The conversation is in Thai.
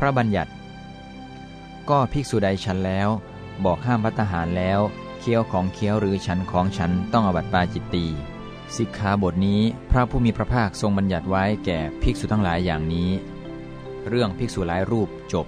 พระบัญญัติ ก็ภิกษุใดฉันแล้ว บอกห้ามพัตหารแล้วเคี้ยวของเคี้ยวหรือฉันของฉันต้องอบัติปาจิตตีสิกขาบทนี้พระผู้มีพระภาคทรงบัญญัติไว้แก่ภิกษุทั้งหลายอย่างนี้ เรื่องภิกษุหลายรูปจบ